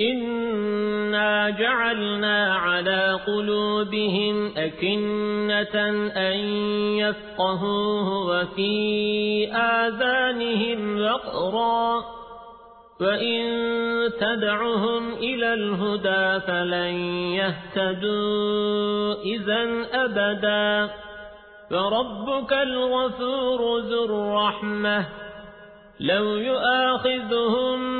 إنا جعلنا على قلوبهم أكنة أن يفقهوه وفي آذانهم وقرا وإن تدعهم إلى الهدى فلن يهتدوا إذا أبدا فربك الغفور ذو الرحمة لو يؤاخذهم